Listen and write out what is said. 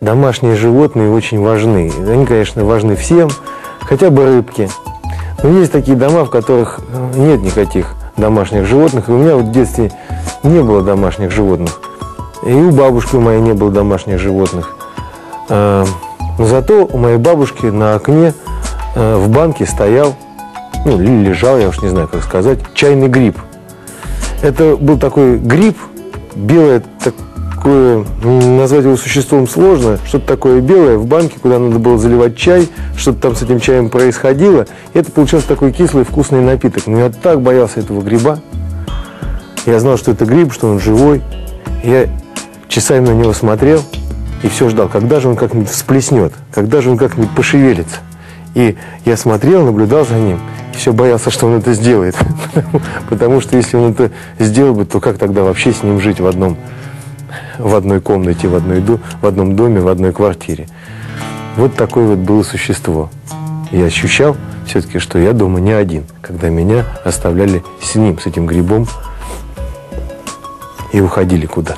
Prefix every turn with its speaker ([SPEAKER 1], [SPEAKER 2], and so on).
[SPEAKER 1] домашние животные очень важны. Они, конечно, важны всем, хотя бы рыбки. Но есть такие дома, в которых э, нет никаких домашних животных. И у меня вот в детстве не было домашних животных. И у бабушки у моей не было домашних животных. Э, Но зато у моей бабушки на окне э, в банке стоял, ну, лежал, я уж не знаю, как сказать, чайный гриб. Это был такой гриб, белое такое, назвать его существом сложно, что-то такое белое в банке, куда надо было заливать чай, что-то там с этим чаем происходило. И это получился такой кислый вкусный напиток. Но я так боялся этого гриба. Я знал, что это гриб, что он живой. Я часами на него смотрел и все ждал, когда же он как-нибудь всплеснет, когда же он как-нибудь пошевелится. И я смотрел, наблюдал за ним, и все боялся, что он это сделает. Потому что если он это сделал бы, то как тогда вообще с ним жить в одном, в одной комнате, в, одной, в одном доме, в одной квартире? Вот такое вот было существо. Я ощущал все-таки, что я дома не один, когда меня оставляли с ним, с этим грибом, и уходили куда-то.